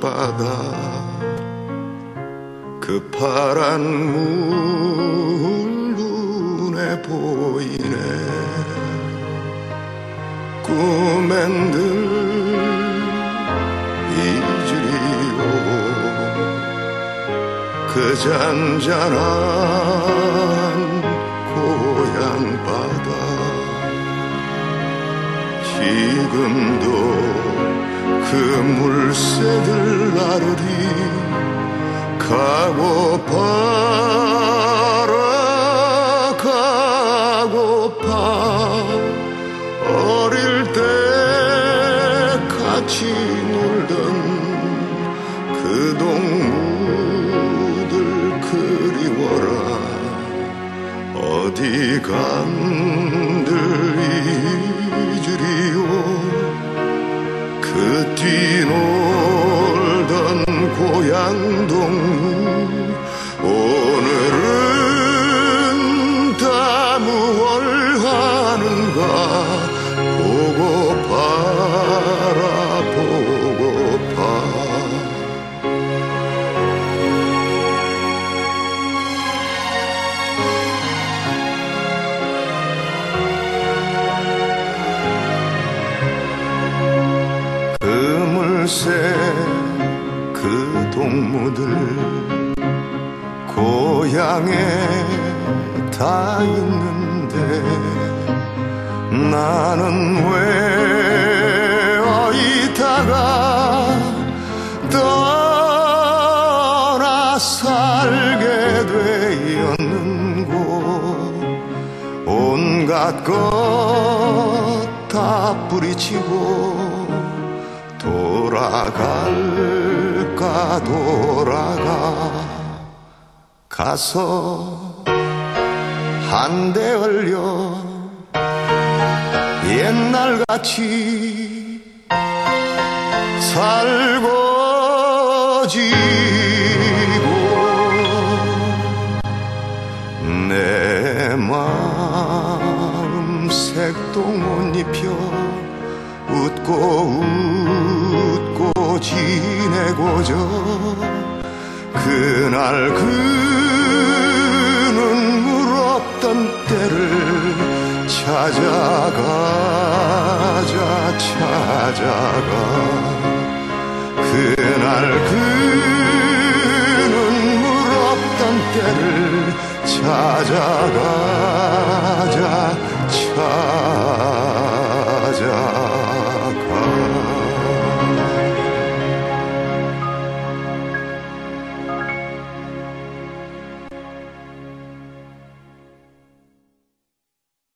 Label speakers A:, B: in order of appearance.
A: 바다. 그 파란 물 눈에 보이네. 꿈엔들 잊으리오. 그 잔잔한 고향 바다. 지금도 그 물새들 나르리 가고파라 가고 파 어릴 때 같이 놀던 그 동무들 그리워라. 어디 간 고향 동무 오늘은 다 무얼 하는가 보고파라 보고파. 그 물새 그 동무들 고향에 다 있는데 나는 왜 어이다가 떠나 살게 되었는고? 온갖 것 다 뿌리치고 돌아갈 까 돌아가. 가서 한 대 얼려. 옛날같이 살고 지고 내 마음 색동 옷 입혀 웃고 웃고 지내고저 그날 그 눈물 없던 때를 찾아가자 찾아가. 그날 그 눈물 없던 때를 찾아가자 찾아가